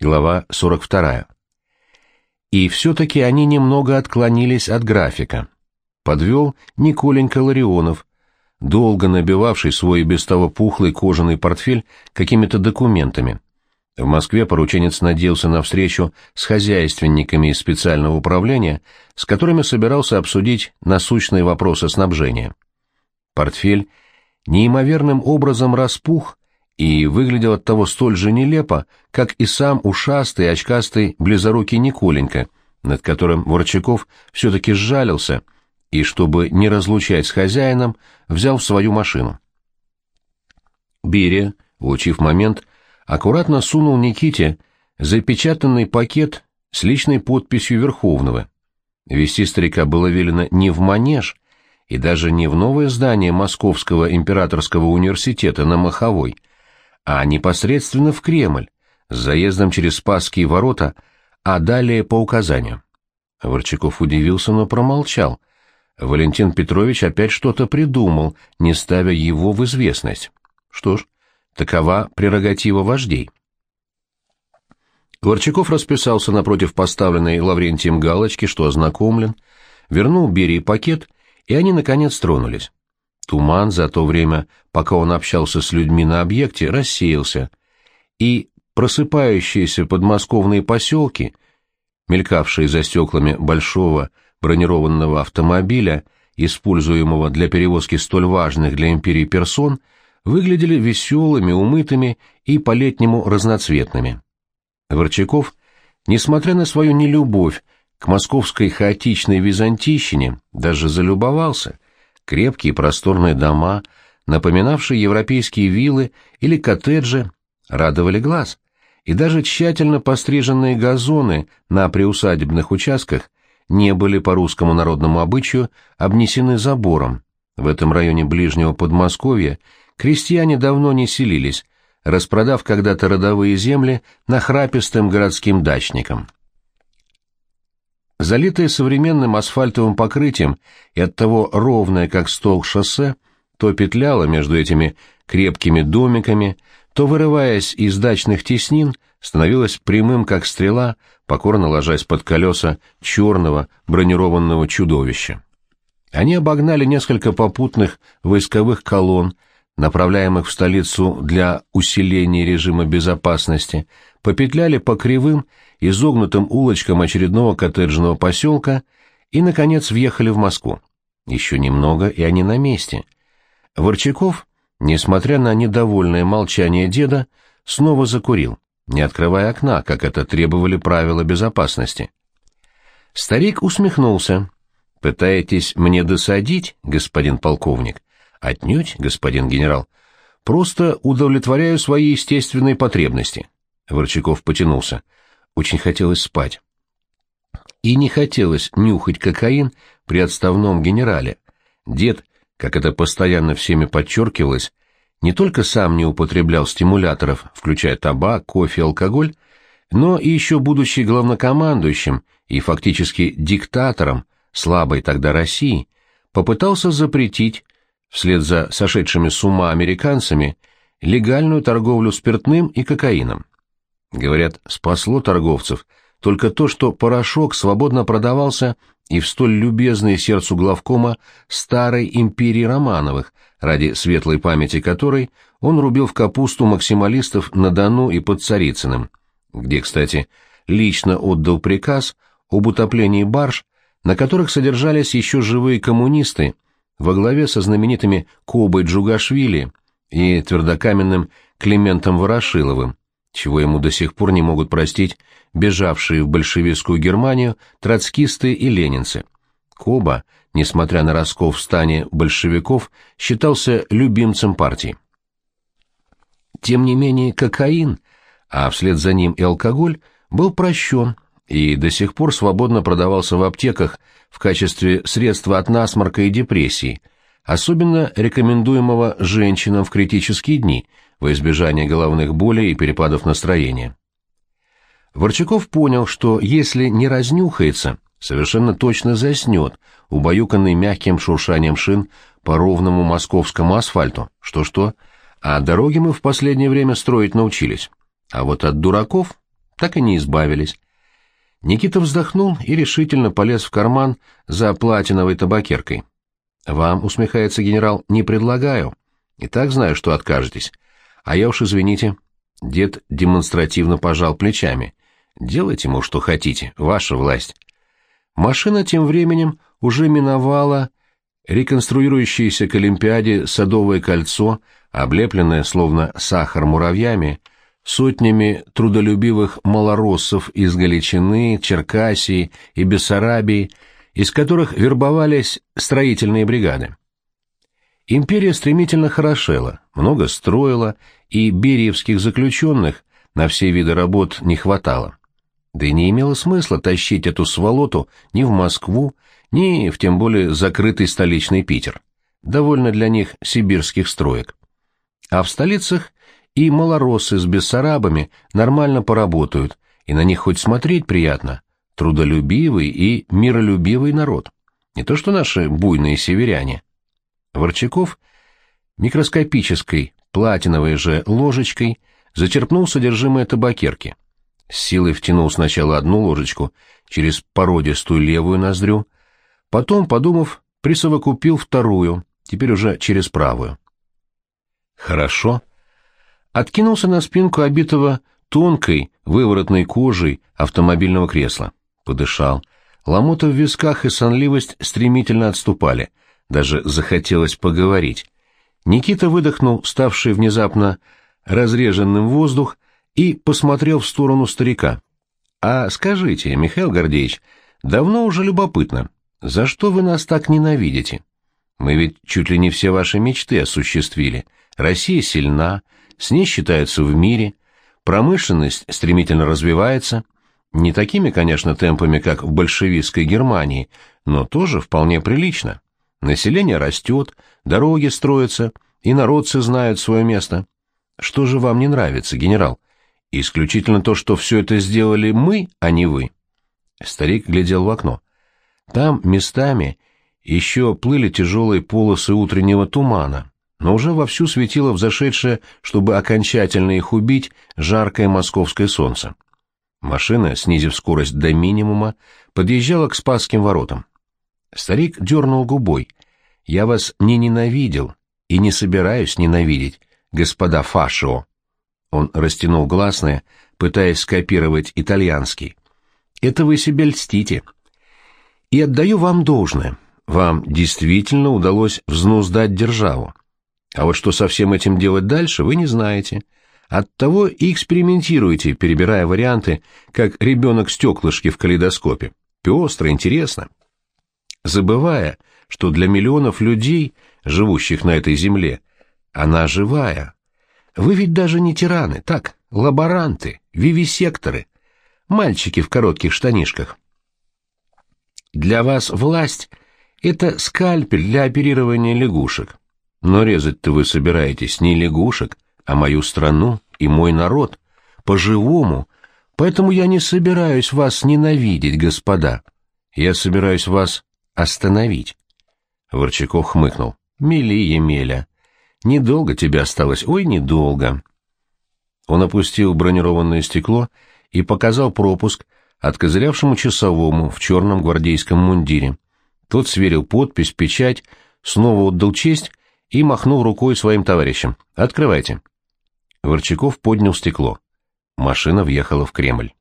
Глава 42. И все-таки они немного отклонились от графика. Подвел Николенька Ларионов, долго набивавший свой без того пухлый кожаный портфель какими-то документами. В Москве порученец надеялся на встречу с хозяйственниками из специального управления, с которыми собирался обсудить насущные вопросы снабжения. Портфель неимоверным образом распух и выглядел от того столь же нелепо, как и сам ушастый, очкастый, близорукий Николенька, над которым Ворчаков все-таки сжалился и, чтобы не разлучать с хозяином, взял в свою машину. Берия, улучив момент, аккуратно сунул Никите запечатанный пакет с личной подписью Верховного. Вести старика было велено не в манеж и даже не в новое здание Московского императорского университета на Маховой, а непосредственно в Кремль, с заездом через Спасские ворота, а далее по указанию. Ворчаков удивился, но промолчал. Валентин Петрович опять что-то придумал, не ставя его в известность. Что ж, Такова прерогатива вождей. Горчаков расписался напротив поставленной Лаврентием галочки, что ознакомлен, вернул Берии пакет, и они, наконец, тронулись. Туман за то время, пока он общался с людьми на объекте, рассеялся, и просыпающиеся подмосковные поселки, мелькавшие за стеклами большого бронированного автомобиля, используемого для перевозки столь важных для империи персон, — выглядели веселыми, умытыми и по-летнему разноцветными. Ворчаков, несмотря на свою нелюбовь к московской хаотичной византийщине, даже залюбовался. Крепкие просторные дома, напоминавшие европейские виллы или коттеджи, радовали глаз, и даже тщательно постриженные газоны на приусадебных участках не были по русскому народному обычаю обнесены забором. В этом районе ближнего Подмосковья крестьяне давно не селились, распродав когда-то родовые земли нахрапистым городским дачникам. Залитое современным асфальтовым покрытием и оттого ровное, как стол шоссе, то петляло между этими крепкими домиками, то, вырываясь из дачных теснин, становилось прямым, как стрела, покорно ложась под колеса черного бронированного чудовища. Они обогнали несколько попутных войсковых колонн, направляемых в столицу для усиления режима безопасности, попетляли по кривым, изогнутым улочкам очередного коттеджного поселка и, наконец, въехали в Москву. Еще немного, и они на месте. Ворчаков, несмотря на недовольное молчание деда, снова закурил, не открывая окна, как это требовали правила безопасности. Старик усмехнулся. «Пытаетесь мне досадить, господин полковник?» Отнюдь, господин генерал. Просто удовлетворяю свои естественные потребности. Ворчаков потянулся. Очень хотелось спать. И не хотелось нюхать кокаин при отставном генерале. Дед, как это постоянно всеми подчеркивалось, не только сам не употреблял стимуляторов, включая табак, кофе, алкоголь, но и еще будучи главнокомандующим и фактически диктатором слабой тогда России, попытался запретить вслед за сошедшими с ума американцами, легальную торговлю спиртным и кокаином. Говорят, спасло торговцев только то, что порошок свободно продавался и в столь любезной сердцу главкома старой империи Романовых, ради светлой памяти которой он рубил в капусту максималистов на Дону и под Царицыным, где, кстати, лично отдал приказ об утоплении барж, на которых содержались еще живые коммунисты во главе со знаменитыми Кобой Джугашвили и твердокаменным Климентом Ворошиловым, чего ему до сих пор не могут простить бежавшие в большевистскую Германию троцкисты и ленинцы. Коба, несмотря на раскол в стане большевиков, считался любимцем партии. Тем не менее кокаин, а вслед за ним и алкоголь, был прощен и до сих пор свободно продавался в аптеках в качестве средства от насморка и депрессии, особенно рекомендуемого женщинам в критические дни во избежание головных болей и перепадов настроения. Ворчаков понял, что если не разнюхается, совершенно точно заснет, убаюканный мягким шуршанием шин по ровному московскому асфальту. Что-что, а дороги мы в последнее время строить научились. А вот от дураков так и не избавились. Никита вздохнул и решительно полез в карман за платиновой табакеркой. «Вам, — усмехается генерал, — не предлагаю. И так знаю, что откажетесь. А я уж, извините». Дед демонстративно пожал плечами. «Делайте ему, что хотите, ваша власть». Машина тем временем уже миновала реконструирующееся к Олимпиаде Садовое кольцо, облепленное словно сахар муравьями, сотнями трудолюбивых малороссов из Галичины, Черкасии и Бессарабии, из которых вербовались строительные бригады. Империя стремительно хорошела, много строила, и бериевских заключенных на все виды работ не хватало. Да и не имело смысла тащить эту сволоту ни в Москву, ни в тем более закрытый столичный Питер. Довольно для них сибирских строек. А в столицах и малороссы с бессарабами нормально поработают, и на них хоть смотреть приятно. Трудолюбивый и миролюбивый народ. Не то что наши буйные северяне. Ворчаков микроскопической платиновой же ложечкой зачерпнул содержимое табакерки. С силой втянул сначала одну ложечку через породистую левую ноздрю, потом, подумав, присовокупил вторую, теперь уже через правую. Хорошо откинулся на спинку обитого тонкой, выворотной кожей автомобильного кресла. Подышал. Ломота в висках и сонливость стремительно отступали. Даже захотелось поговорить. Никита выдохнул, ставший внезапно разреженным воздух, и посмотрел в сторону старика. «А скажите, Михаил Гордеевич, давно уже любопытно, за что вы нас так ненавидите? Мы ведь чуть ли не все ваши мечты осуществили. Россия сильна, с ней считаются в мире, промышленность стремительно развивается, не такими, конечно, темпами, как в большевистской Германии, но тоже вполне прилично. Население растет, дороги строятся, и народцы знают свое место. Что же вам не нравится, генерал? Исключительно то, что все это сделали мы, а не вы. Старик глядел в окно. Там местами еще плыли тяжелые полосы утреннего тумана, но уже вовсю светило взошедшее, чтобы окончательно их убить, жаркое московское солнце. Машина, снизив скорость до минимума, подъезжала к Спасским воротам. Старик дернул губой. «Я вас не ненавидел и не собираюсь ненавидеть, господа Фашио». Он растянул гласное, пытаясь скопировать итальянский. «Это вы себе льстите. И отдаю вам должное. Вам действительно удалось взнуздать державу. А вот что со всем этим делать дальше, вы не знаете. Оттого и экспериментируете, перебирая варианты, как ребенок стеклышки в калейдоскопе. Пестро, интересно. Забывая, что для миллионов людей, живущих на этой земле, она живая. Вы ведь даже не тираны, так, лаборанты, вивисекторы, мальчики в коротких штанишках. Для вас власть — это скальпель для оперирования лягушек. Но резать-то вы собираетесь не лягушек, а мою страну и мой народ. По-живому. Поэтому я не собираюсь вас ненавидеть, господа. Я собираюсь вас остановить. Ворчаков хмыкнул. Мели, Емеля. Недолго тебе осталось, ой, недолго. Он опустил бронированное стекло и показал пропуск откозырявшему часовому в черном гвардейском мундире. Тот сверил подпись, печать, снова отдал честь и махнул рукой своим товарищам. «Открывайте». Ворчаков поднял стекло. Машина въехала в Кремль.